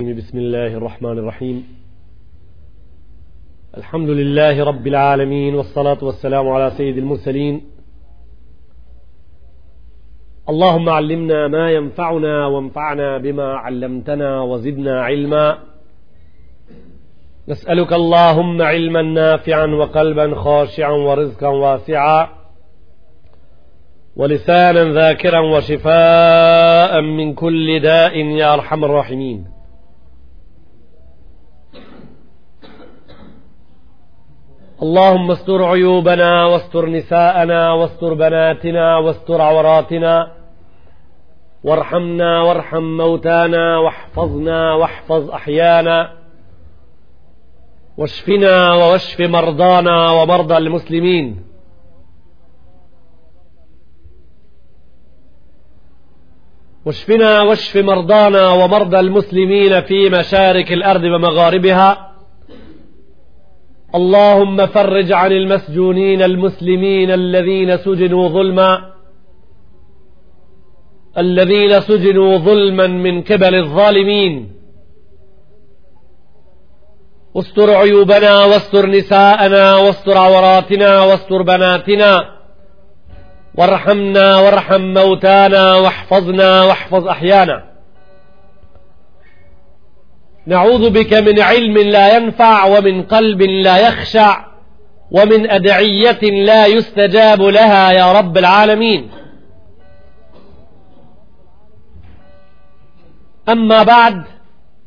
بسم الله الرحمن الرحيم الحمد لله رب العالمين والصلاة والسلام على سيد المرسلين اللهم علمنا ما ينفعنا وانفعنا بما علمتنا وزدنا علما نسألك اللهم علما نافعا وقلبا خاشعا ورزقا واسعا ولسانا ذاكرا وشفاء من كل داء يا أرحم الراحمين اللهم استر عيوبنا واستر نساءنا واستر بناتنا واستر عوراتنا وارحمنا وارحم موتانا واحفظنا واحفظ أحيانا واشفنا واشف مرضانا ومرضى المسلمين واشفنا واشف مرضانا ومرضى المسلمين في مشارق الأرض ومغاربها اللهم فرج عن المسجونين المسلمين الذين سجنوا ظلما الذين سجنوا ظلما من قبل الظالمين استر عيوبنا واستر نساءنا واستر عوراتنا واستر بناتنا وارحمنا وارحم موتانا واحفظنا واحفظ أحيانا نعوذ بك من علم لا ينفع ومن قلب لا يخشع ومن أدعية لا يستجاب لها يا رب العالمين أما بعد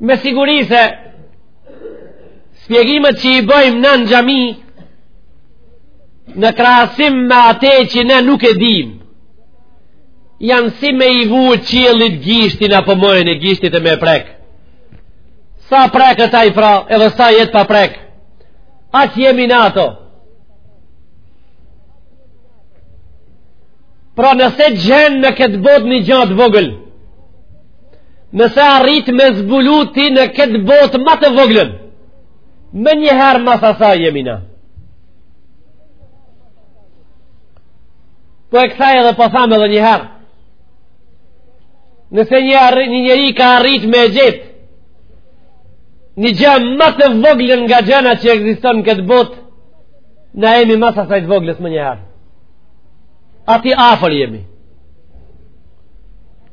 me siguri se spjegimet që i bëjmë na në xhami në krahasim me ate që ne nuk e dim janë si me i vu qiellit gishtin apo majën e gishtit e me prek sa prek e taj pra edhe sa jetë pa prek aq jemi na ato pra nëse gjen në këtë botë një gja të vogël nëse arrit me zbulu ti në këtë botë ma të voglën menjëherë mas asaj jemi na po e kthej edhe po tham edhe njëherë nëse një, arri, një njeri ka arrit me gjetë një gjë më të voglën nga gjëna që ekziston në këtë botë, na jemi mas asaj të voglës menjëherë. Atij afër jemi.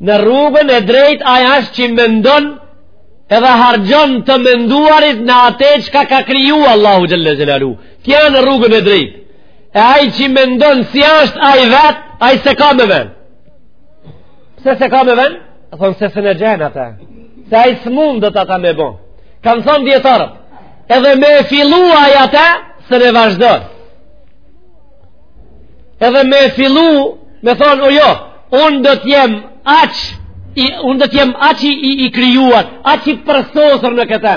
Në rrugën e drejt ai është që mendon edhe harxhon të menduarit në ate çka ka kriju Allahu Xhelle Xhelaluhu. Ky a në rrugën e drejt. E aj që mendon si është aj vet, aj s'e ka me ven. Pse s'e ka me ven? A thonë se s'un e gjen ata. Se aj s'mundet ata me bo. Kanë thonë dijetarët. Edhe me fillu aj ata, s'un e vazhdon. edhe me fillu me thonë o jo unë do të jem aq i, unë do të jem aq i, i, i krijuar aq i përsosur në këtë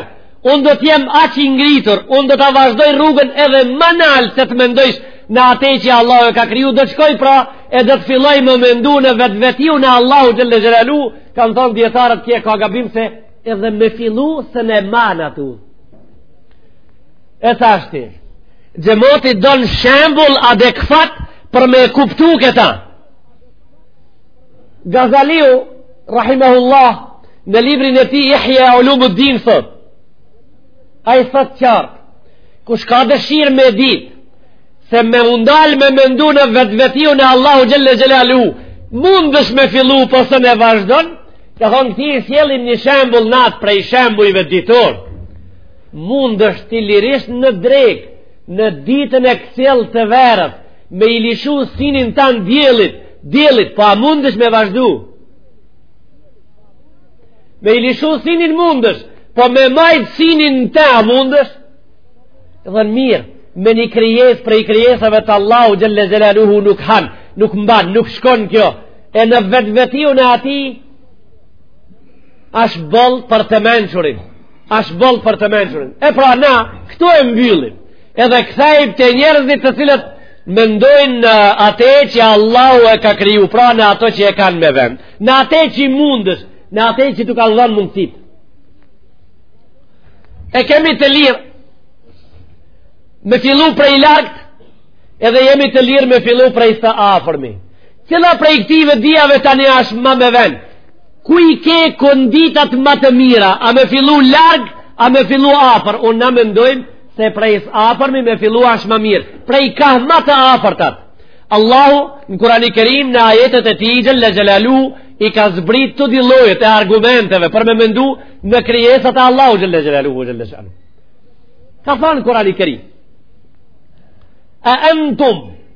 unë do të jem aq i ngritur unë do ta vazhdoj rrugën edhe më nalt se të mendojsh në atë që Allahu e ka kriju do të shkoj pra e do të filloj me mendu në vetvetiun e Allahu xhelle xhelaluhu kanë thonë dijetarët ky e ka gabim se edhe me fillu s'un e man atë E tashti, xhemati don shembull adekuat për me kuptu këta. Gazaliu, rahimahullah, në librin e tij Ihja ulumud din, thot, ai thot qartë, kush ka dëshirë me dit, se me u ndalë me mendu në vetvetiun e Allahu Xhelle Xhelaluhu, mundesh me fillu po s'un e vazhdon, Ka thonë këtij i sjellim një shembull natë prej shembujve ditorë. Mundesh ti lirisht në drekë, në ditën e kthjell të verës, me i lishu synin tan diellit, diellit, po a mundesh me vazhdu. Me i lishu synin mundesh, po me majtë synin në ta a mundesh, ka thënë mirë, me një krijesë prej krijesave të Allahu xhelle xhelaluhu nuk hanë, nuk mbanë, nuk shkonë kjo, e në vetvetiun e atij, është boll për të mençurin. Ashtë boll për të mençurin. E pra na, këtu e mbyllim. Edhe kthejmë te njerëzit të cilët mendojnë në ate që Allahu e ka kriju, pra në ato që e kanë me vend. Në ate që i mundesh, në ate që t'u kanë dhanë mundësitë. E jemi të lirë me fillu prej largt, edhe jemi të lirë me fillu prej së afërmi. Cila prej këtyve dyjave tani ashtë ma me vend? Ku i ke konditat ma të mira? A me fillu larg, a me fillu afër? Unë na mendojmë se prej së afërmi me fillu ashtë ma mirë. Prej kah ma të afërtat. Allahu në Kurani Kerim në ajetet e tij xhel-le xhelaluhu i ka zbrit të dy llojet e argumenteve për me mendu në krijesat e Allahut xhel-le xhelaluhu ve xhel-le shanuhu. Ka thanë Kurani Kerim. A entum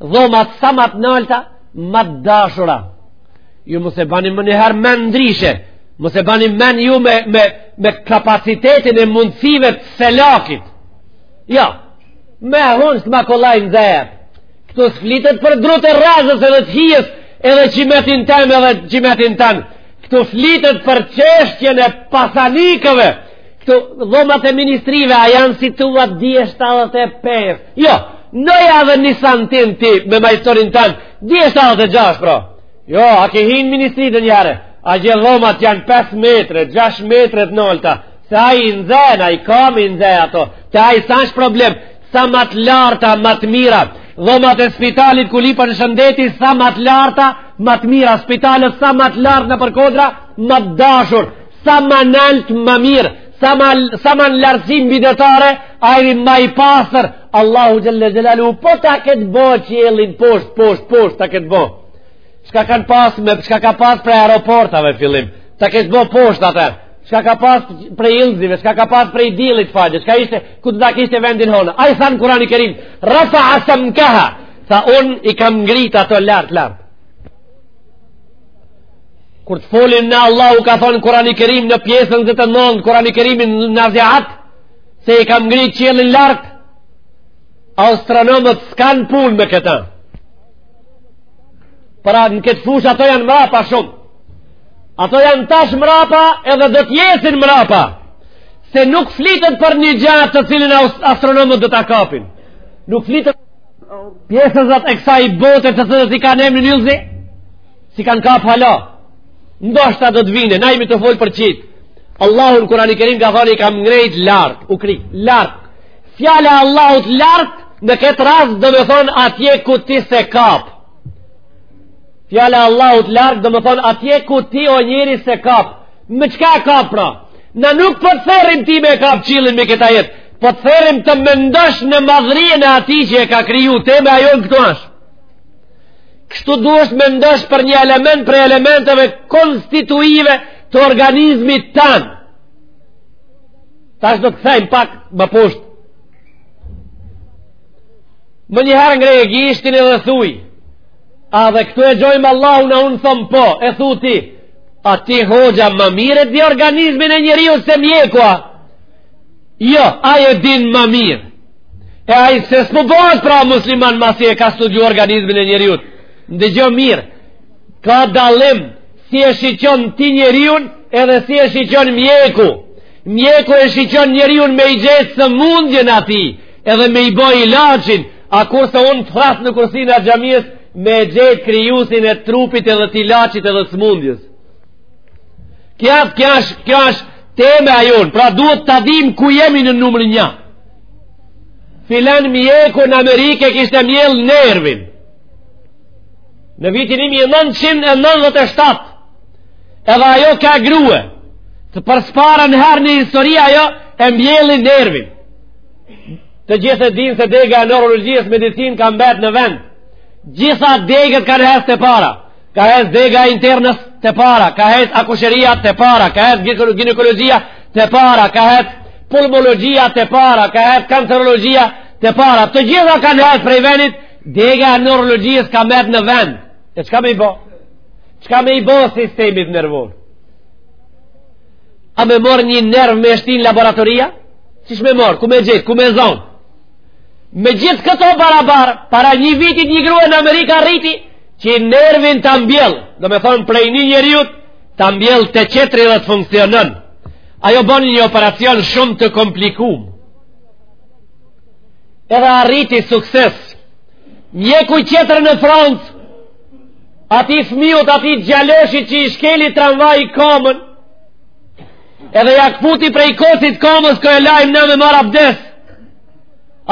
Dhomat sa ma të nalta, ma të dashura. Ju mos e bani menjëherë men ndryshe. Mos e bani men ju me me me kapacitetin e mundësive të seljakit. Jo. Ja, ma e unt ma kollaj nxehet. Këtu s'flitet për drutë e rrezes edhe të hijes, edhe qimetin tem edhe qimetin tem. Këtu flitet për çështjen e pasanikëve. Këtu dhomat e ministrive a janë si tuat 2.75. Jo, nëja edhe një santim ti me majstorin tan, 2.76, pra. Jo, a ke hi n'ministri ndonjëherë, atje dhomat janë 5 metre, 6 metre të nalta, se ai i nxen, ai ka me i nxe ato, te ai s'asht problem, sa ma t'larta, ma t'mira, dhomat e spitalit ku lypet shëndeti, sa ma t'larta, ma t'mira, spitalet sa ma t'lartë nëpër kodra, ma t'dashur, sa ma nalt ma mirë, sa ma, sa ma në lartësi mbidetare, ajri ma i pastër, Allahu xhel-le xhelaluhu, po ta ketë bo qiellin poshtë, poshtë, poshtë, ta ketë bo. Shka kanë pasë me, shka ka pasë prej aeroportave fillim, ta ketë bo poshtë atëherë, shka ka pasë prej yllzive, shka ka pasë prej diellit fajde, shka ishte, ku do ta kishte vendin hona, ai tha n'Kurani Kerim, rafea semkeha, tha unë i kam ngrit ato lart, lart. kur të folim ne Allahu ka thonë kurani kerim në pjesën dhe të nëndë kurani kerimin në naziat se i kam ngri qiellin lart astronomët s'kan pun me këta pra në këtë fush ato janë mrapa shumë ato janë tash mrapa edhe do t'jesin mrapa se nuk flitet për një gja të cilin astronomët dhe t'a kapin nuk flitët pjesën dhe t'eksa i botër të të të të të të të të S'i kanë kap hala, ndoshta do të vinë, na jemi tu folë për qiejt. Allahu n'Kur'ani Kerim ka thanë, i kam ngrejt lart, u kri, lart. Fjala e Allahut lart, në këtë rast domethonë atje ku ti s'e kap. Fjala e Allahut lart domethonë atje ku ti o njeri s'e kap. Me çka kap pra? Na nuk po t'thërrim ti me kap qiellin me këta ajete. Po t'thërrim të mendosh në madhërinë e atij që e ka kriju, tema jonë këtu ashtë. Kështu duhet t'mendosh për një element prej elementeve konstituive të organizmit tanë. Tash do të thajmë pak më poshtë. Menjëherë ngreje gishtin edhe thuj, a edhe këtu e gjojmë Allahun a, unë thom po, e thu ti, a ti hoxha ma mirë e di organizmin e njeriut se mjeku a, jo, ai e din ma mirë e ai pse s'po bëhet pra musliman masi e ka studiu organizmin e njeriut ndëgjo mirë ka dallim si e shikon ti njeriun edhe si e shikon mjeku mjeku e shikon njeriun me i gjet sëmundjen atij edhe me i bo ilaçin a kurse unë të thrras në kursinë e xhamies me gjet krijusin e trupit edhe t'ilaçit edhe sëmundjes Kja, kja është, kja është tema jonë, pra duhet ta dimë ku jemi në numër një. Filan mjeku në Amerikë kishte mbjell nervin. Në vitin 1997, edhe ajo ka grue, për s'parën herë në histori ajo e mbjelli nervin. Të gjithë e dinë se dega e neurologjisë n'medicinë ka mbet në vend. Gjitha degët kanë hec te para. ka hec dega e internës te para, ka hec akusheria te para, ka hec gjinekologjia te para, ka hec pulmologjia te para, ka hec kancerologjia te para. Të gjitha kanë hec prej venit, dega e neurologjies ka met në vend. E çka me i bo? Çka me i bo sistemit nervor? A me marr një nerv me shti n'laboratori a? Qysh me marr? Ku me gjet? Ku me zonë? Me gjithë këto barabar, para një viti një grue në Amerikë arriti, që nervin ta mbjell, domethonë prej një njeriut, ta mbjell te qetri dhe të funksionon. Ajo bani një operacion shumë të komplikum. Edhe arriti sukses. Mjeku qetër në Francë, atij fmiut, atij gjaloshit që i shkeli tramvaji komën, edhe ja këputi prej kocit komës ku e lajmë na me marrë abdes,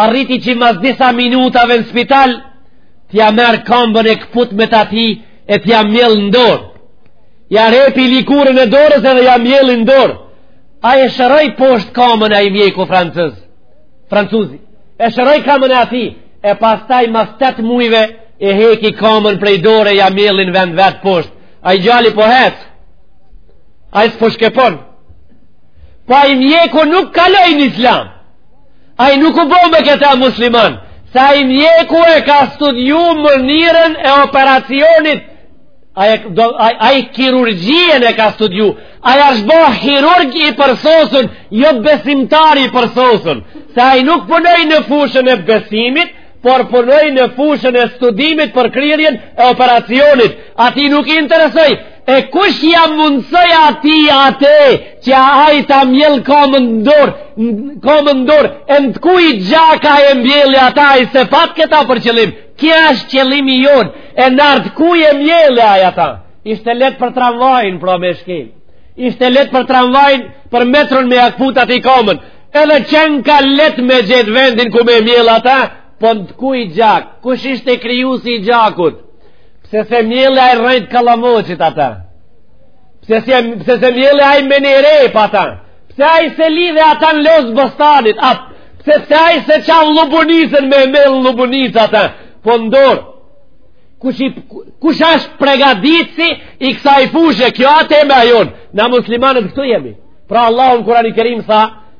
arriti që mas disa minutave në spital, t'ja merr kambën e këput me t'atij e t'ja mjell në dorë. Ja repi likurën e dorës edhe ja mjell në dorë. Ai e shëroj poshtë kambën, ai mjeku francez, francuzi. E shëroj kambën e atij e pastaj mas tetë mujve e heki kambën prej dore e ja mjell në vend vet poshtë. Ai gjali po hec. Ai s'po shkepon. Po ai mjeku nuk kaloj në islam. Ai nuk u bo me këta musliman. Se ai mjeku e ka studiu mënirën e operacionit Ai, do, aj, aj kirurgjinë e ka studiu Ai ashtë bo hirurg i përsosun Jo besimtar i përsosun Se aj nuk punoj në fushën e besimit Por punoj në fushën e studimit për kryrjen e operacionit Atij nuk i interesoj E kush ja mundësoj atij ate që ai ta mjell komën ndor, komën ndor, e në të kuj gjak e mjelli ata, ai s'e pat këta për qëllim, ky është qëllimi jonë, e në arë t'kuj e mjelli ai ata, ishte let për tramvajnë, pra me shkel, ishte leht për tramvajnë, për metron me ja kput atij komën, edhe qenka leht me gjet vendin ku me mjell ata, po në të kuj gjak, kush ishte krijusi i gjakut, Pse s'e mjelli ai n'rrajt kalamoqit ata? Pse s'e, pse s'e mjelli ai me ni rrep ata? Pse ai s'e lidhi ata në lozë bostanit? A, pse pse ai s'e çan lubunicën me e mjell në lubunicë ata? Po ndorë, kush, kush ashtë pregaditësi i kësaj fushe, kjo a tema jonë? Na muslimanët këtu jemi. Pra Allahu në Kurani Kerim tha,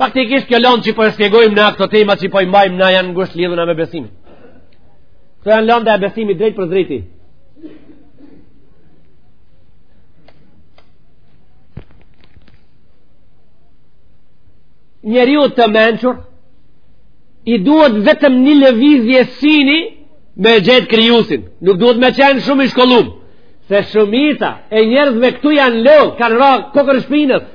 Faktikisht kjo lëndë që po e shpjegojmë në këto tema që po i mbajmë na janë ngushtë lidhuna me besimin. Këto janë lënda e besimit drejtpërsëdrejti. Njeriut të mençur, i duhet vetëm një lëvizje syni me gjet krijusin. Nuk duhet me qenë shumë i shkollum, se shumica e njerëzve këtu janë lëvë, kanë ra kokërr shpinës,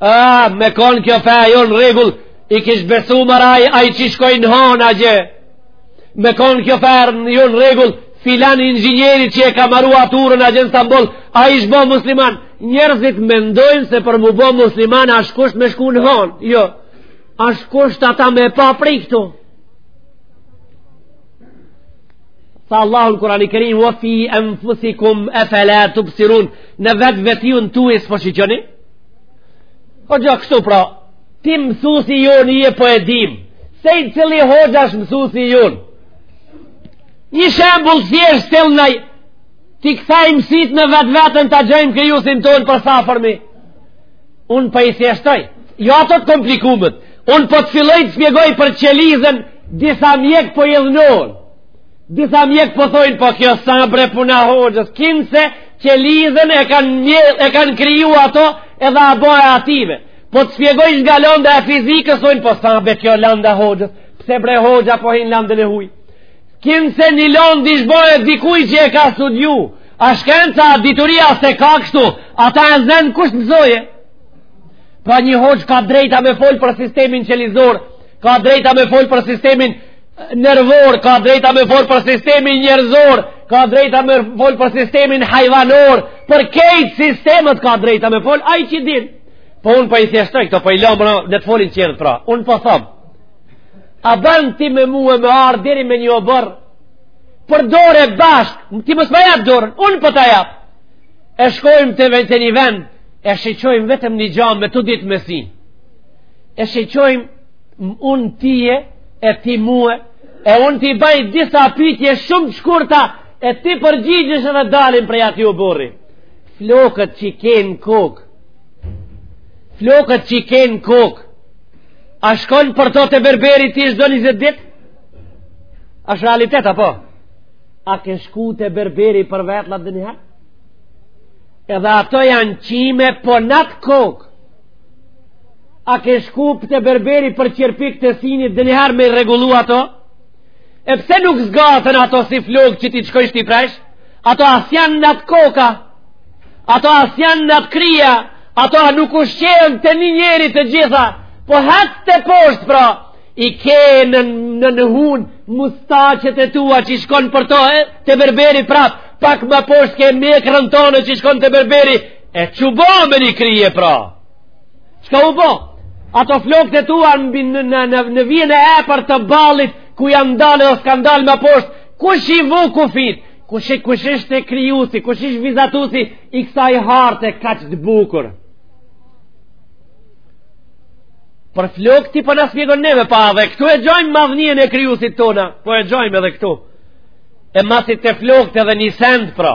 A, me konë kjo feja jo në rregull, i kish besu maraj, ai që shkoj në honë atje. Me konë kjo feja jo në rregull, filan inxinjeri që e ka maru at urën atje në Stamboll, ai ish bo musliman. Njerëzit mendojnë se për m'u bo musliman, asht kusht me shku në honë. Jo, asht kusht ata me pa prej këtu. Tha Allahu n'Kurani Kerim, wa fi enfusikum efela tubsirun, në vetveten tuj a s' O po gjë kështu pra, ti mësusi jonë je po e dim, secili hoxha është mësusi jonë. Një shembul thjesht sillnaj, t'i kthejm sytë në vetveten ta gjejmë krijusin tonë për s'afërmi. Unë po i thjeshtoj, jo ato të komplikumet, unë po të filloj të spjegoj për qelizën, disa mjek po hidhnohen. Disa mjek po thojnë po kjo s'a bre puna hoxhës, kinse qelizën e kanë mjell, e kanë kriju ata edhe a bo e atyve. Po të spjegoj nga lënda e fizikës, thojnë po s'a bre kjo lënda hoxhës, pse bre hoxha po hin n'lëndën e huj. Kinse një lëndë ish bo e dikuj që e ka studiu, a shkenca, a dituria s'e ka kështu, ata e zen kush t'mësoje. Pra një hoxhë ka drejta me folë për sistemin qelizor, Ka drejta me folë për sistemin nervor, ka drejta me folë për sistemin njerëzor, ka drejta me folë për sistemin hajvanor, për kejt sistemet ka drejta me folë, aj që din. Po unë për po i thjeshtoj këto, për po i lomë në të folin qërët pra. Unë për po thomë, a bën ti me mue me ardhë deri me një oborr, për dore bashkë, ti mos ma jep dorën, unë po ta jap, e shkojmë te vend te një vend, e shiqojmë vetëm një gja me të dytë me sy. e shiqojmë unë ty e ti mue e unë t'i baj disa pitje shumë shkurta e ti përgjigjesh edhe dalim prej aty o burri flokët që i ke n'kokë flokët që i ke n'kokë a shkon për to te berberi ti çdo njëzet dit ashtë realitet apo a ke shku te berberi për vetlat ndonjëherë edhe ato janë qime po n'atë kokë A ke shku pra te berberi për qerpikë të synit ndonjëherë me i rregullu ato? E pse nuk zgaten ato si flokë që ti t'shkojsh t'i presh? Ato a s'janë në atë kokë, ato a s'janë në atë krye, ato a nuk ushqehen te një njeri të gjitha, po hec teposhtë pra, i ke në në, nën hunë mustaqet e tua që shkon për to, e, te berberi prapë, pak më poshtë ke mjekrën tonë që shkon te berberi, E ç'u bo me një krye pra? Çka u bo? Ato flokët e tua në, në, në, në, në vijën e epër të ballit ku janë ndalë dhe s'kanë dalë ma poshtë, kush i vu kufitë? Kush, kush ishte krijusi, kush ishte vizatusi i kësaj harte kaq të bukur? Për flokë ti për po na spjegon neve pra edhe këtu e gjojmë madhënien e krijusit tonë, po e gjojmë edhe këtu. E masi te flokët edhe një send pra.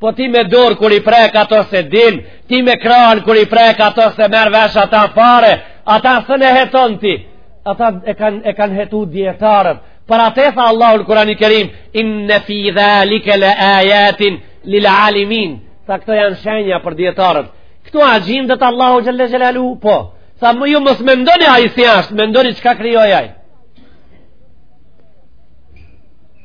Po ti me dorë kur i prek ato s'e din, ti me krahën kur i prek ato s'e merr vesh ata fare, ata s'un e heton ti, ata e kanë e kan hetu dijetarët, për atë tha Allahu në Kurani Kerim, inne fi dhalike le ajatin lil alimin, tha këto janë shenja për dijetarët, këtu a gjindet Allahu xhelle xhelaluhu, po, tha më ju mos mendoni ai si ashtë, mendoni çka krijoi ai,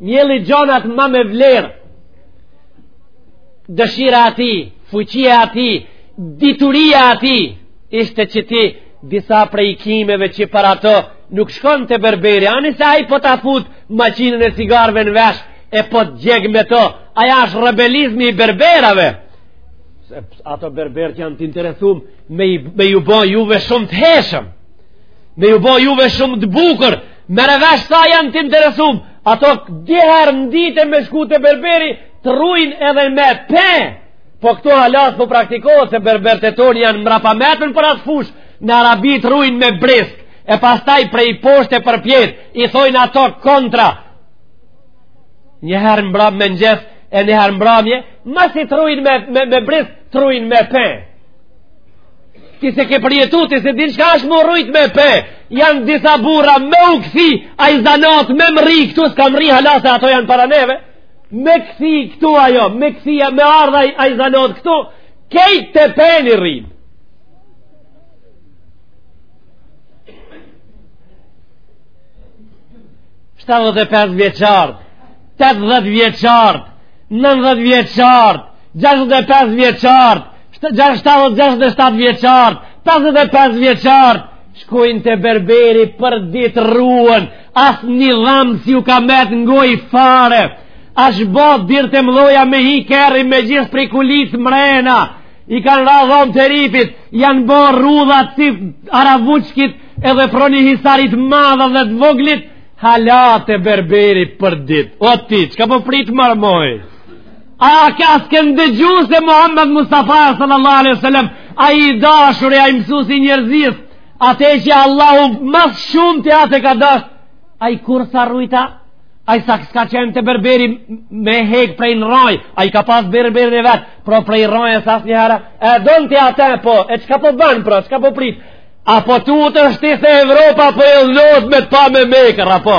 Njëli gjonat ma me vlerë Dëshira e tij Fuqia e tij Dituria e tij Ishte që ti Disa prej kimeve që për ato Nuk shkon te berberi Ani se aj po ta fut Maqinën e cigarve në vesh E po të gjeg me to Ajo është rebelizmi i berberave Se ato berber që janë të interesum Me, me ju bo juve shumë të hijshëm Me ju bo juve shumë të bukur Merre vesh sa janë të interesum, ato dy herë në ditë me shku te berberi, të rrujn edhe me pe, po këtu hala s'po praktikohet se berbertë tonë janë mrapametun për atë fushë, në Arabi të rrujn me brisk, e pastaj prej poshtë e përpjet, i thojnë ato kontra. Njëherë mbram mëngjes, e njëherë mbramje, masi të rrujn me, me, me brisk, të rrujn me pe. ti s'e ke përjetu, ti s'e din shka është me u rrujt me pe, janë disa burra me u kthi, ai zanat me mrri këtu, s'ka mrri hala se ato janë para neve, me kthi këtu ajo, me kthi ja me ardh ai zanat këtu, krejt te peni rrin. Shtatëdhet e pesë vjeçartë, tetëdhet vjeçartë, nëndëdhet vjeçartë, gjashtëdhet e pesë vjeçartë, 67 vjeçartë, 55 vjeçartë, shkojnë te berberi për ditë rruhen, as një dhamë s'ju ka metë n'gojë fare, asht bo dyrt e mdhoja me hi kerri me gjithë prikolicë mrena, i kanë ra dhomë të ripit, janë bo rrudha si ara Vuçkit edhe prroni Hisarit madh dhe të voglit, hala te berberi për ditë. O ti, çka po prit marmojë? A s'ken dëgju se Muhammed Mustafa sallallahu alaihi wasallam ai i dashuri ai mësusi i njerëzisë atë që Allahu ma së shumti atë e ka dash a i kur sa rujta a i sa s'ka qenë të berberi me hek prej n'rraj ai e ka pas berberin e vet por prej rrajes asnjëherë e don ti atë e po e çka po ban pra çka po prit a po tutesh ti se Evropa po e lodh me të pa me mekër a po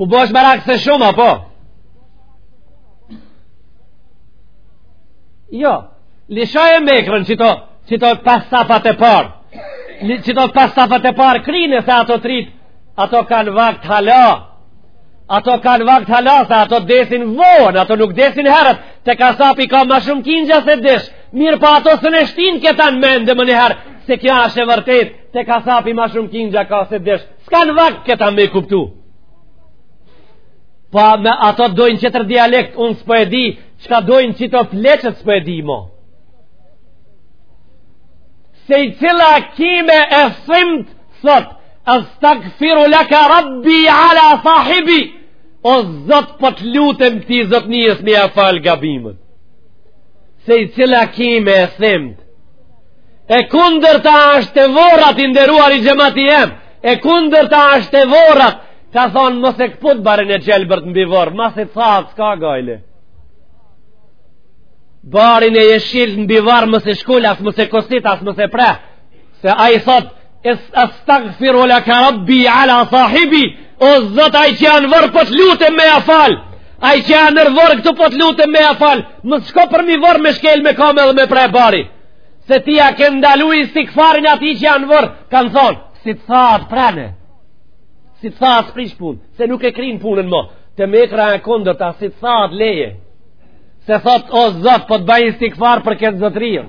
Po bohesh merak se shumë apo? Jo, lishoje mekrën që to, që to pas safat e parë. Që to pas safat e parë krinë se ato t'rit, ato kanë vakt hala. Ato kanë vakt hala se ato desin vonë, ato nuk desin herët. Te kasapi ka ma shumë kingja se desh. Mirëpo ato s'e shtinë këta në mend menjëherë, se kjo ash e vërtet, te kasapi ma shumë kingja ka se desh. S'kanë vakt këta me kuptu. Pa po, me ato dojnë qetër dialekt, unë s'po e di, qka dojnë qëto pleqët s'po e di mo. Secila kime e thimt, thot, astagfiru laka rabbi ala sahibi, o zot po të lutem këtij zotnisë me ia falë gabimet. Secila kime e thimt, E kundërta është te vorret i nderuari xhemati jem. E kundërta është te vorret. Ka thonë mos e këput barin e gjelbërt mbi vorr. Masi thahet s'ka gajle. Barin e jeshil mbi varr mos e shkul as mos e kosit as mos e pre. Se ai thotë Astaghfiru laka rabbi ala sahibi. O Zot ai që an n'vorr po të lutem me ia fal. Ai që an nër vorr këtu po të lutem me ia fal. Mos shko përmi vorr me shkel me kamë dhe me pre barin. Se ti ja ke ndalu istigfarin atij që an n'vorr, kanë thonë, si të thahet prene, si të thahet s'prish punë, se nuk e kryn punën mo, te mekra e kundërta si të thahet leje, se thotë o Zot, po të bëj istigfar për këtë zotrinë.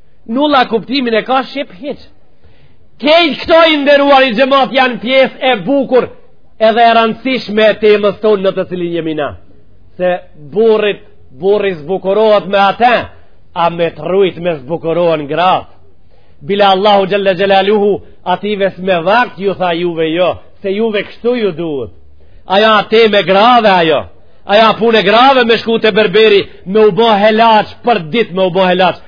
Nulla kuptimin e ka shqip hiq. Kejt këto i nderuari xhemat janë pjesë e bukur edhe e rëndësishme e temës tonë në të cilin jemi na. Se burrit, burri zbukurohet me ata, a me të rrujtme zbukurohen gratë. Bile Allahu xhelle xhelaluhu, ative s'me vakt ju tha juve jo, se juve kështu ju duhet. Ajo a temë e grave ajo, ajo a punë e grave me shku te berberi, me u bo helaq, për dit me u bo helaq,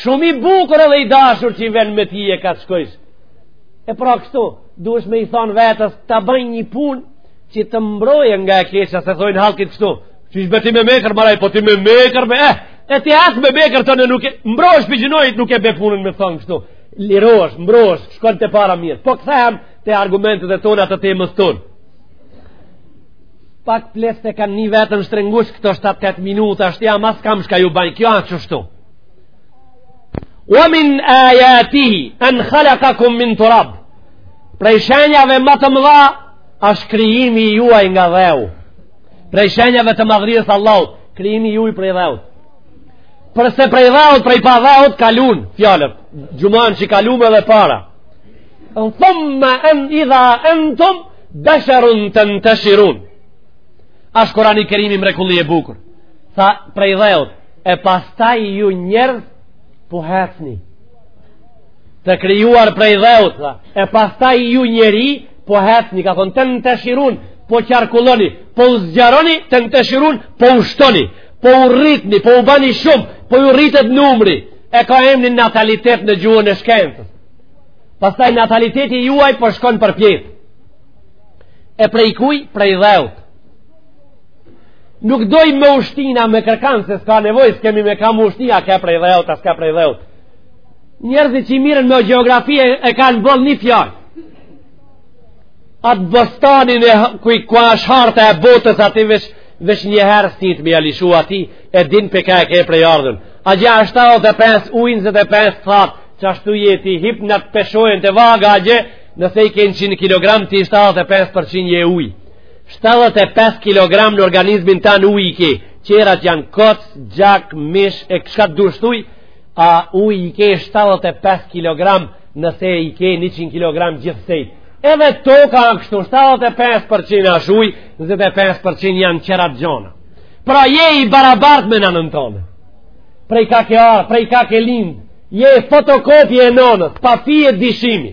Shumë i bukur edhe i dashur që i ven me ti kah të shkojsh. E pra kështu, duhesh me i thonë vetes, ta bëj një punë që të mbrojë nga e keqa, se thojnë hallki kështu, që ishbe ti me mekër, marre, po ti me mekër, me eh, e ti as me mekër të në nuk e, mbrohesh prej gjynahit nuk e be punën me thonë kështu, lirohesh, mbrohesh, shkon te para mirë, po kthehem te argumentet tona të temës tonë. Pak pleqtë e kanë ni veten shtrëngusht këto 7-8 minuta, është ama s'kam shka ju baj, kjo an qështu. Wa min ajatihi an khalaqakum min turab. Prej shenjave më të mëdha është krijimi i juaj nga dheu. Prej shenjave të madhërisë së Allahut, krijimi i juaj prej dheu. Përse prej dheu, prej pa dheu kalun fjalët. Xhumanë që e kalum edhe para. Thumma idha antum basharun tantashirun. Ashtë kurani kerimi mrekulli e bukur. Tha prej dheut, e pastaj ju njerëz po hecni të krijuar prej dheut tha. e pastaj ju njeri po hecni ka thonë tenteshirun po qarkulloni po u zgjaroni tenteshirun po u shtoni po u rritni po u bani shumë po ju rritet numri e ka emni natalitet në gjuhën e shkencës pastaj nataliteti juaj po shkon përpjetë e prej kuj prej dheut nuk doj me ushtina me kërkan se s'ka nevoj s'kemi me kam ushtina ka prej dheut a s'ka prej dheut njerëzit që merren me geografi e, e kanë bo një fjall atë bostanin e ku është harta e botës ati vesh, vesh një herë s'nit me jalishu ati e din për ka e ke prejardhjen a gja shtatëdhet e pesë ujë njëzet e pesë thatë që ashtu je ti hip në të peshojnë të vaga a gje nëse i kenë 100 kg ti shtatëdhet e pesë për 100 je ujë 75 kg në organizmin tan ujë i ke, qerat janë kocë, gjak, mish, e e çka të dush thuj, a ujë i ke 75 kg nëse i ke 100 kg gjithsej. Edhe toka kështu, 75% asht ujë, 25% janë qerat gjona. Pra je i barabart me nënën tokë. Prej ka ke arë, prej ka ke lindë, je fotokopje e nënës, pa fije dishimi.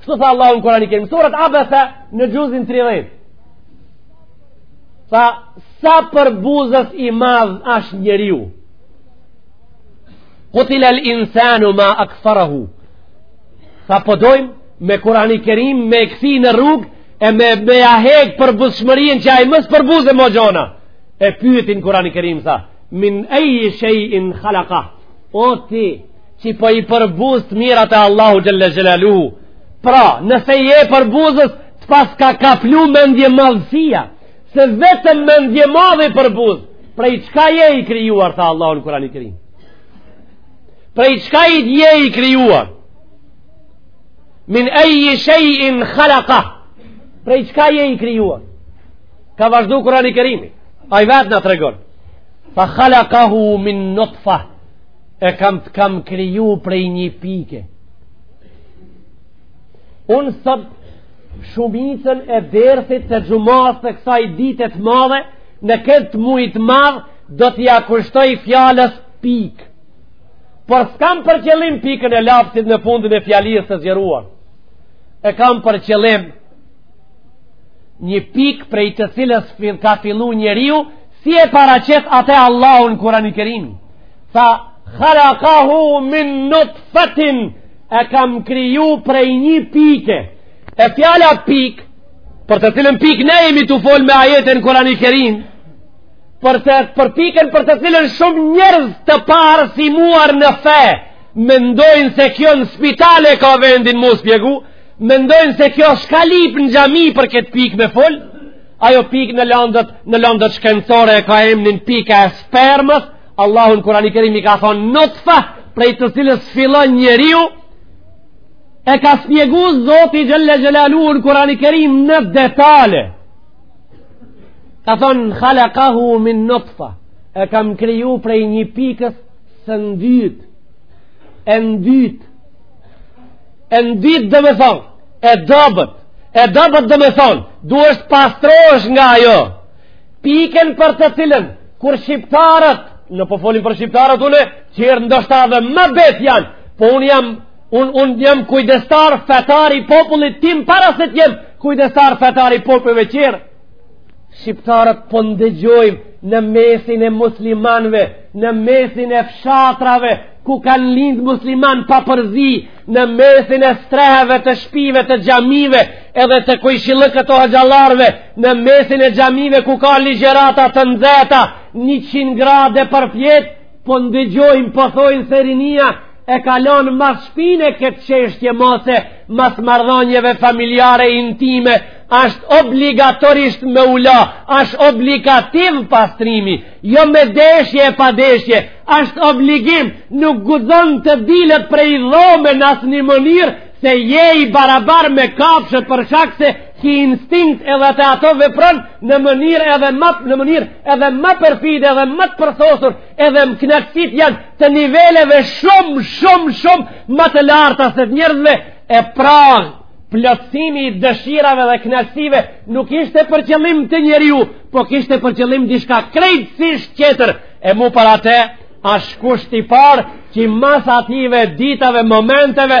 Kështu tha Allahu në Kur'anin e Kerim, surat Abasa në xhuzin 30. Tha sa përbuzës i madh është njeriu. Qutil al insanu ma akfarahu. Tha po dojm me Kur'anin e Kerim me e kthy në rrug e me me ja hek përbuzshmërinë që ai mos me përbuz më gjona. E pyetin Kur'anin e Kerim tha min ay shay'in khalaqa. O ti Ti po i përbuz të mirat e Allahu Xhel-le Xhelaluhu. Pra, nëse je përbuzës, të paska kaplu mendjemadhësia, se vetëm mendjemadhi i përbuz, prej çka je i krijuar, tha Allahu në kurani kerim. Prej çka je i krijuar, min eji shejin khalaka, prej çka je i krijuar, ka vazhdu kurani kerimi, ai vetë na tregon, fa khalakahu min nutfah, e kam të kam kriju prej një pike unë sot shumicën e dersit të xhumas të kësaj dite t'madhe në këtë muj t'madh do t'ja kushtoj fjalës pikë por s'kam për qëllim pikën e lapsit në fundin e fjalisë të zgjeruar e kam për qëllim një pikë prej të cilës ka fillu njeriu si e paraqet atë Allahu n'kurani kerim Tha, khalakahu min nutfetin, e kam kriju prej një pike. E fjala pik, për të cilën pik ne jemi tu fol me ajete në Kurani Kerim, për, të, për pikën për të cilën shumë njerëz të paarsimuar në fe, mendojnë se kjo në spitale ka vendin mu spjegu, mendojnë se kjo shka lyp në xhami për këtë pik me fol, ajo pik në landët, në landët shkencore e ka emnin pika e spermës, Allahu në Kurani Kerim i ka thonë nutfa prej të cilës fillon njeriu e ka spjegu Zoti Xhele Xhelaluhu në Kurani Kerim në detale ka thonë khalakahu min nutfa e kam kriju prej një pikës së ndyt e ndyt e ndyt domethonë e dobët e dobët domethonë duhesh të pastrohesh nga ajo Pikën për të cilën, kur shqiptarët, ne po folim për shqiptarët une, tjerë ndoshta edhe më bet janë, po unë jam, unë un jam kujdestar fetar i popullit tim, para se të jem kujdestar fetar i popujve tjerë, shqiptarët po ndëgjojmë në mesin e muslimanve, në mesin e fshatrave, ku kanë lindë musliman pa përzi në mesin e streheve të shpive të xhamive edhe të kojshillëkut të hoxhallarve Në mesin e xhamive ku ka ligjërata të nxehta, 100 gradë përpjetë, po ndëgjojmë po thojnë se rinia e kalon mas shpine këtë çështje masi, mas marrëdhanieve familjare intime, ashtë obligatorisht me u la, ashtë obligativ pastrimi, jo me dashje e pa dashje, ashtë obligim, nuk guxon të dilet prej dhome në asnjë mënyrë, se je i barabar me kafshët për shkak se ky instinkt edhe te ato vepron në mënyrë edhe më në mënyrë edhe më perfide edhe më të përsosur edhe knaqësitë janë të niveleve shumë shumë shumë më të larta se të njerëzve e pra plotësimi i dëshirave dhe knaqësive nuk ishte për qëllim te njeriu, po kishte për qëllim diçka krejtësisht tjetër. E mu për atë, asht kusht i parë që mas atyve ditave, momenteve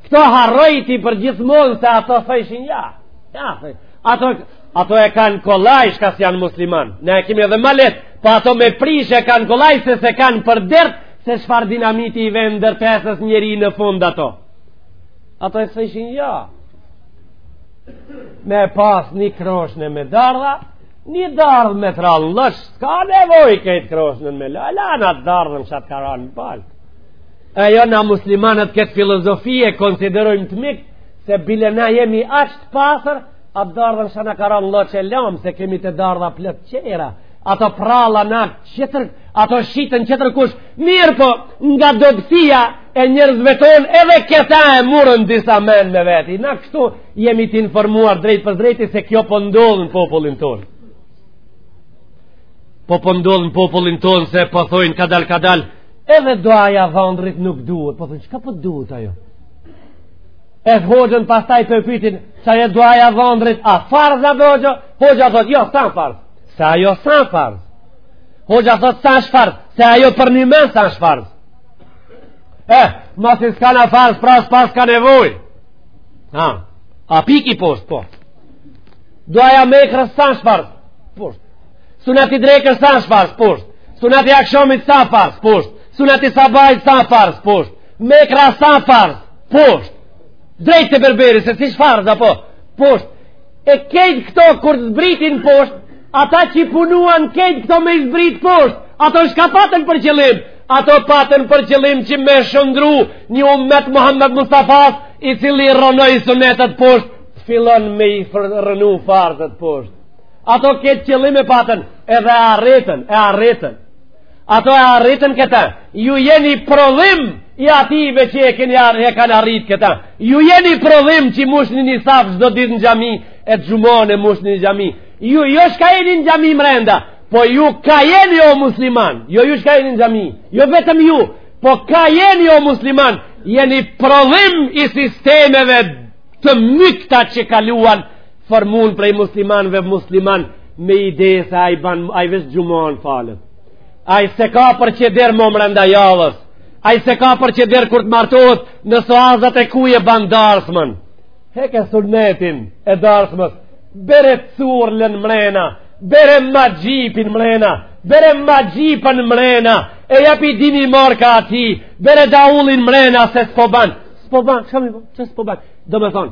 Këto harroj ti për gjithmonë se ato thojshin ja. Ja, thojshin. Ato, ato e kanë kollaj shka s'janë musliman. Ne e kemi edhe ma letë, po ato me prish e kanë kollaj se s'e kanë për dert, se çfarë dinamiti i ven ndërtesës njeri në fund ato. Ato thojshin ja. Me pas një kroshne me dardha, një dardhë me të ra n'lloç, s'ka nevojë krejt kroshnen me la, e lan atë dardhën që t'ka ra në baltë. E jo na muslimanët këtë filozofi e konsiderojmë të mykt, se bile na jemi aq të pasur, a dardhë në shana karon në loqë e lomë, se kemi te dardha plot qera, ato pralla na qetër, ato shiten qetërkush, mirëpo nga dobësia e njerëzve tonë edhe këta e murën disa men me veti, na kështu jemi të informuar drejtpërdrejti se kjo po ndodh në popullin tonë. Po po ndodh në popullin tonë se po thojnë kadal kadal, Edhe duaja dhëndrit nuk duhet, po thënë, çka po duhet ajo? E hoxhën pastaj po e pytin, ça e duaja dhëndrit, a farz a hoxho? Hoxha thot, jo, s'a farz, se ajo s'a farz. Hoxha thot, s'asht farz, se ajo përnjëmen s'asht farz. E, masi s'kanka farz, pra s'paska nevojë. A, a piki poshtë, po. Duaja, mekra s'asht farz, poshtë. Sunati i drekës s'asht farz poshtë. Sunati i akshamit s'a farz poshtë. Sunati i sabahit s'a farz poshtë. Mekra s'a farz poshtë. Drejt te berberi se s'ish farz apo poshtë. E kejt këto kur të zbritin poshtë, ata që i punuan kejt këto me i zbrit poshtë, ato shka patën për qëllim, ato patën për qëllim që me shndërru një umet Muhammed Mustafas, i cili i rrënoi sunetet poshtë, fillon me i rrënu farzet poshtë. Ato këtë qëllim e patën, edhe e arritën, e arritën. Ato e arritën këta, ju jeni prodhim i atyve që e keni arë, e kanë arrit këta. Ju jeni prodhim që mushni një saf çdo ditë në xhami, e të xhumanë e mushni xhami. Ju, jo shka jeni në xhami mrenda, po ju ka jeni o musliman, jo ju shka jeni në xhami, jo vetëm ju, po ka jeni o musliman, jeni prodhim i sistemeve të mykta që kaluan, Formuan prej muslimanve musliman me ide se ai ban, ai veç xhumanë falet. Ai s'e ka për qeder më mrenda javës. Ai s'e ka për qeder kur të martohet në sazat e kuj e ban darsmën. Heke sunetin e darsmës. Bere curlën mrena, bere magjipin mrena, bere magjipen mrena, e japi dy mijë marka atij, bere daullin mrena se s'po ban. S'po ban, shka mi po, që s'po ban? Domethënë,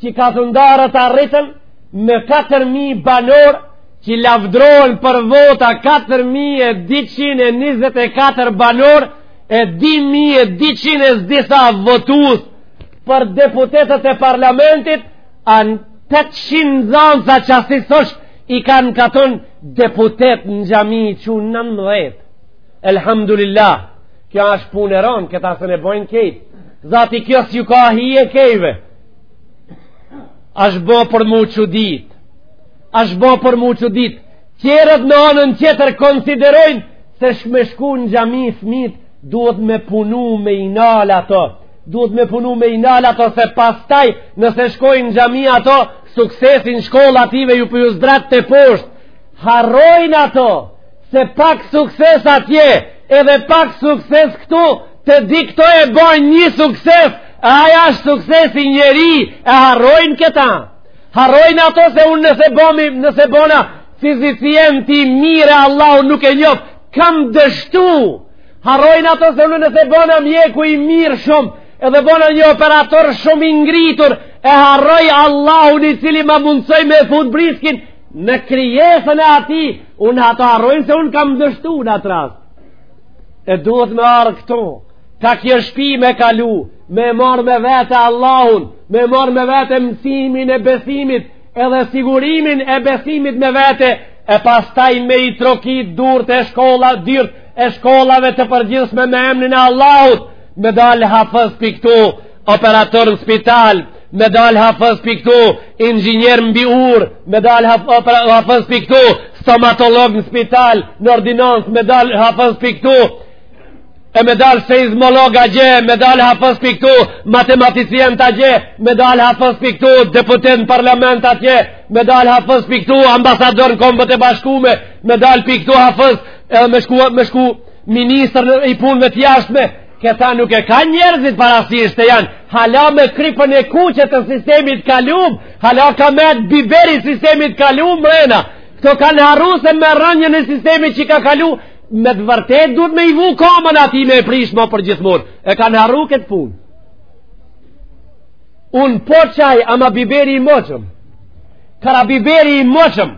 që katundarët arritën me 4.000 banorë që lavdrohen për vota 4.224 banorë e 2.200 e disa votues për deputetët e parlamentit anë 800 nxansa qasi sosh i kanë katon deputet në xhami që në nëmëdhet Elhamdulillah kjo është punë e ronë këta se ne bojnë kejt zati kjo s'ju ka hije kejve është bo për mu çudit është bo për mu çudit tjerët në anën tjetër konsiderojnë se me shku në xhami fmijt duhet me punu me i nal ato duhet me punu me i nal ato se pastaj nëse shkojnë në xhami ato suksesi në shkolla atyve ju po ju zdrat teposhtë harrojnë ato se pak sukses atje edhe pak sukses këtu Të dy këto e bojnë një sukses, aj është sukses i njeri, e harrojnë këta. Harrojnë ato se unë nëse bomi, nëse bona, fizicient i mirë, Allahun nuk e njof, kam dështu. Harrojnë ato se unë nëse bona mjeku i mirë shumë, edhe bona një operator shumë i ngritur, e harroj Allahun i cili ma mundësoi me fut briskin, në krijesën e atij, unë ato harrojnë se unë kam dështu në atë rast. e duhet me ardh këtu te kjo shpi me kalu me marrë me vete Allahun me marrë me vete mësimin e besimit edhe sigurimin e besimit me vete e pastaj me i trokit dyrt e shkolla dyrt e shkollave të përgjithshme me emnin e Allahut me dalë hafëz pi këtu operator në spital me dal hafëz pi këtu, inxhinier mbi urë, me dal hafëz pi këtu, stomatolog në spital, në ordinancë, me dal hafëz pi këtu, e me dal seizmolog atje, me dal hafëz pi këtu, matematicient atje, me dal hafëz pi këtu, deputet në parlament atje, me dal hafëz pi këtu, ambasador në kombet e bashkume, me dal pi këtu hafëz, edhe me shku, me shku, minister i punëve të jashtme, Këta nuk e ka njerëzit parasysh e janë, hala me kripën e kuqe të sistemit kalum, hala ka met biberi i sistemit kalum, mrena, këto kanë harru se me rrënjën e sistemit që ka kalu, me të vërtetë duhet me i vu kamën atij me e prish mo përgjithmonë, e kanë harru këtë punë. Unë po qaj, ama biberi i moçëm, kara biberi i moçëm,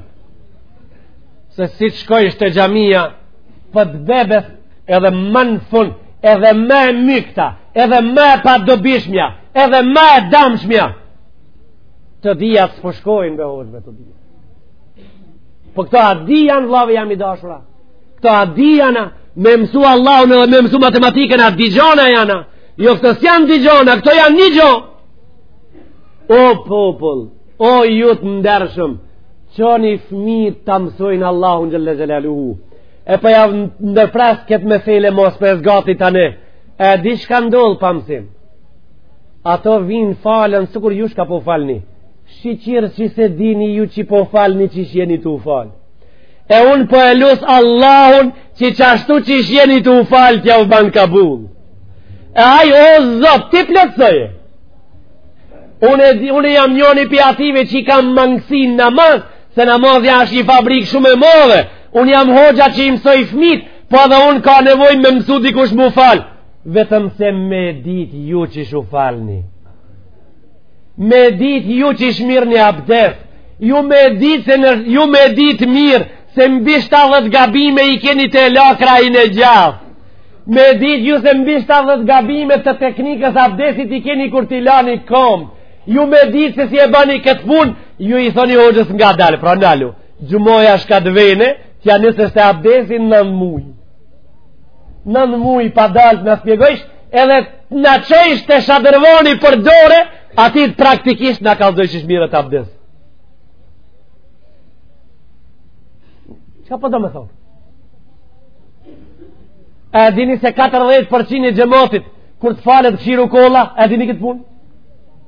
se si të shkojsh te xhamia, për të bebes edhe ma në fund edhe ma e mykta edhe ma e padobishmja edhe ma e damshmja të dyja s'po shkojnë be hoxhë të dyja po këto a dy janë vllau jem i dashur këto a dy janë me mësu Allahun edhe me mësu matematikën a dy gjona janë jo këto s'janë dy gjona këto janë një gjo o popull o ju të ndershëm çoni fmijt ta mësojnë Allahun xhele xhelaluhu E për po jav ndërpres këtë mesele mos për e zgat tanë. E di shka dolëm pa mësim. Ato vijnë falen sikur ju shka po falni. Shyqyr që s'e dini ju që po falni qysh jeni tu u falë. E unë po e lus Allahun që qashtu qysh jeni tu u falë t'jau ban kabull. E aj o zot, t'i plotsojë. Unë, unë jam njoni prej atyne që i kam mangësi n'namaz, se namazja asht një fabrikë shumë e madhe, Unë jam hoxha që i msoj fmijt, po edhe unë ka nevoj me m'msu dikush m'u falë. Vetëm se me dit ju qysh u falni. Me dit ju qysh mirni abdes. Ju me dit se në, ju me dit mirë se mbi 70 gabime i keni te lakra n'e gjallë. Me dit ju se mbi 70 gabime të teknikës s'abdesit i keni kur t'i lani kambt. Ju me dit se si e bani këtë punë, ju i thoni hoxhës ngadalë, pra nalu. Xhumaja s'ka t'vene, t'ja nesësh te abdesi nan muj. Nan muj pa da t'na spjegojsh, edhe na çojsh te shadërvani për dore, aty praktikisht na kallzojsh qysh mirret abdes. Çka po do me thonë? E dini se 14% e xhematit, kur t'falet kqyr Rukolla, e dini këtë punë?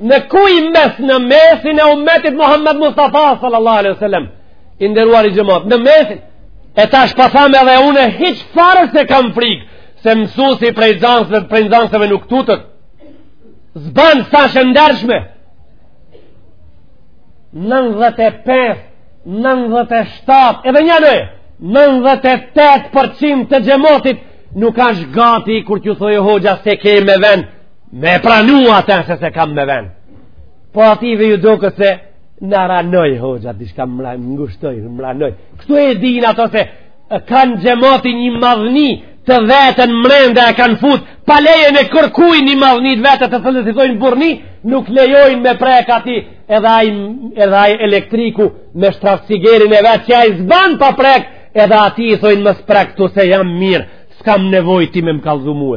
në kuj mes në mesin e umetit Muhammed Mustafa sallallahu alaihi sallam i nderuari xhemat në mesin e tash po tham po edhe une hiq fare s'e kam frik se mësusi prej nxansve prej nxansve nuk tutet s'ban s'a e ndershme 95 97 edhe nja nëjë 98% të xhematit nuk asht gati kur t'ju thojë hoxha s'e ke me ven me pranu ata se s'e kam me ven po atyne ju doket se m'rranoj hoxha dishka më ngushtoj më rranoj këtu e din ato se kanë xhemati një madhni të veten mrenda e kanë fut pa leje e kërkuj një madhni të vetes të thellë i thojnë burni nuk lejojnë me prek aty edhe aj, edhe aj elektriku me shrafcigerin e vetë që aj s'ban pa prek edhe atij i thojnë mos prek ti se jam mirë s'kam nevoj ti me më kallzu mu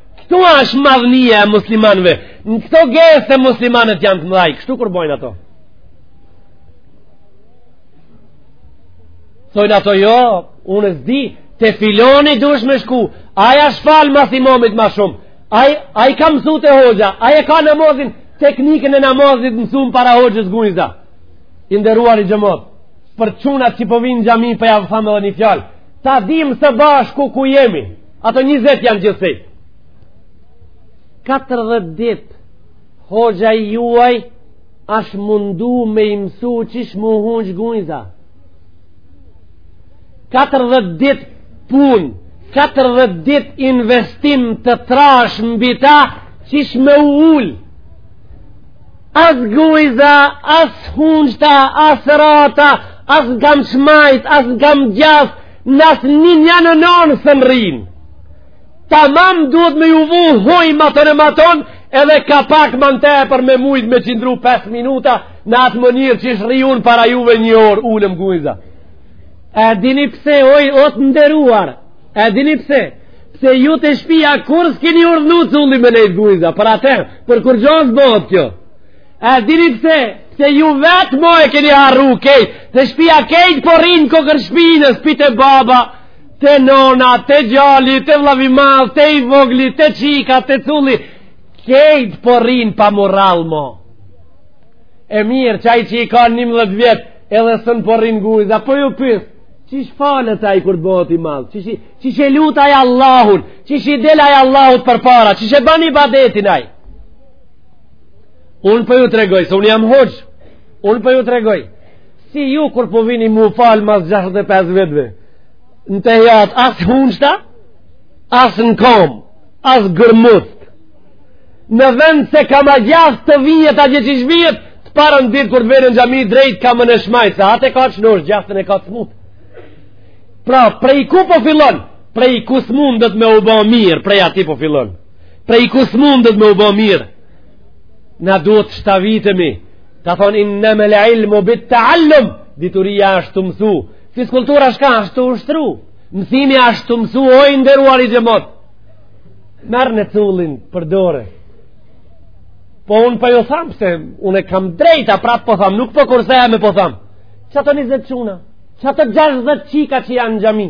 Këtu asht madhnia e muslimanëve. Në këto geste muslimanët janë të mëdhaj, kështu kur bajnë ato. Thojnë ato jo, unë s'di, te filani duhesh me shku, aj asht fal mas imamit ma shumë, ai ai ka mësu te hoxha, ai e ka namazin, teknikën e namazit msun para hoxhës Gujza. I nderuari xhemat. Për çunat që po vijnë xhami po jav tham edhe një fjalë. Ta dimë së bashku ku jemi. Ato 20 janë gjithsej. 40 dit hoxha i juaj asht mundu me i mësu qysh m'u hungj gujza 40 dit pun 40 dit investim të trash mbi ta qysh me u ul as gujza as hungjta as rata as n'kam shmajt as n'kam gjast N'asnjënjën anë s'un rrinë. Tamam duhet me ju vu hoj matan e matan edhe ka pak ma tepër me mujtë me qindru 5 minuta në atë mënyrë qysh rri unë para juve një orë ulem gujza. E dini pse oj o të nderuar, e dini pse, pse ju te shpia kur s'kini urdhnu cullin me nejtë gujza, për atë, për kurgjo s'bohet kjo. A dini pse? Se ju vetë mo e keni harru kejt, te shpia kejt po rrinë kokërr shpinës, pi te baba, te nona, te gjali, te vllavi madh, te i vogli, te qika, te culli, kejt po rrinë pa moral mo. E mirë, qaj që i ka njëmdhet vjet, edhe s'un po rrin gujza, po ju pys, qysh falet ai kur të bëhet i madh, qysh, qysh e lut ai Allahun, qysh i del ai Allahut përpara, qysh e ban ibadetin ai. Unë po ju tregoj, se unë jam hoxhë, unë po ju tregoj, si ju kur po vini m'u falë mas 65 vjetëve, në tehijat as hungjta, as në komë, as gërmuç, në vend se kama gjast të vijet ajo qysh vijet, të parën ditë kur të vene në xhami drejt kamën shmajtë, se atë e ka shnosh gjastën e ka të smutë. Pra, prej ku po fillon? Prej ku s'mundet me u bo mirë, prej aty po fillon. prej ku s'mundet me u bo mirë na duhet të stërvitemi ka thonë innema el ilmu bit teallum dituria është tu mësu fiskultura shka është tu ushtru mësimi është tu mësu o i nderuari xhemat merrne cullin për dore po unë po ju tham se unë e kam drejta prapë po tham nuk po kursehem po tham qato njëzet quna qato gjashdhet qika që janë në xhami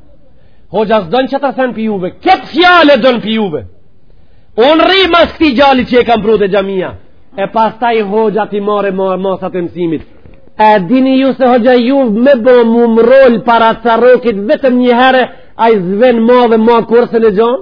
Hoxha s'don tjetër sen pi juve, këtë fjalë e don pi juve. Unë rri mas këti gjali që e kam pru te xhamia, e pastaj hoxha t'i marrë masat e mësimit. E dini ju se hoxha juj me bo m'u mrrol para carrokit vetëm një herë, ai s'vjen ma edhe ma kurrë s'e ngjon?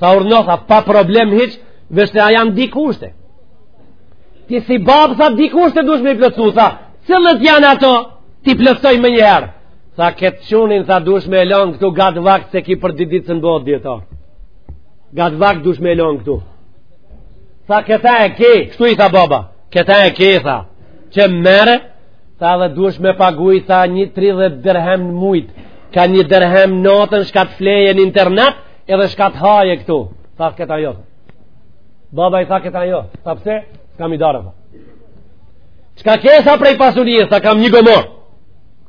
Tha urno tha, pa problem hiç, veç tha janë di kushte. Ti si babë, tha di kushte dush me i plotsu, tha, cilët janë ato, t'i plotsoj menjëherë. Tha këtë çunin, tha dush me e lon këtu, gatë vakt se ki për di dit s'un bohet dijetar. Gatë vakt dush me e lon këtu. Tha këta e ke, kështu i tha baba, këta e ke, tha, qe merre, tha dhe dush me pagu, tha një 30 dërhem në muj, ka një dërhem në notën, shka të fleje në internat, Edhe shka të haje këtu, tha këta jo. Baba i tha këta jo, tha pse, s'kam idare, tha. Çka ke tha prej pasunijes, tha kam një gomor.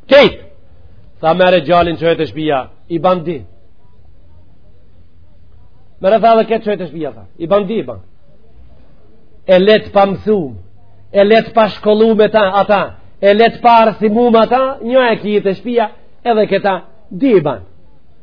Kejt, tha merre gjalin çoje te shpia, i ban di. Merre tha dhe ketë çoje te shpia, tha, i ban di, i ban di. E le të pamësum, e le të pashkollum atë, ata, e le të paarsimum atë, një e ki te shpia, edhe këta, di i ban.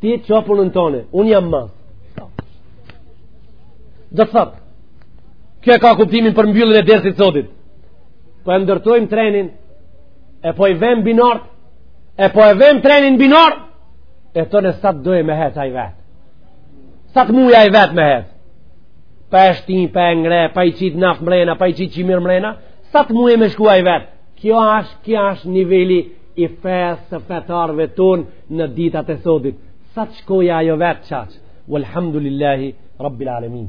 Ti ço punën tone, unë jam mas. Do të thotë, kjo e ka kuptimin për mbylljen e dersit sodit. Po e ndërtojmë trenin, e po i vem binarët, e po e vem trenin n'binarë, e tone sa të dojë me hec ai vetë. Sa të muj ai vetë me hec. Pa e shti, pa e ngre, pa i qit naftë mrena, pa i qit qimir mrena, sa të muje me shku ai vetë. Kjo ashtë, kjo ashtë niveli, i fesë së fetarëve tonë në ditët e sodit. Sa të shkojë ajo vetë qaq. Walhamdulillahi Rabbil Alemin.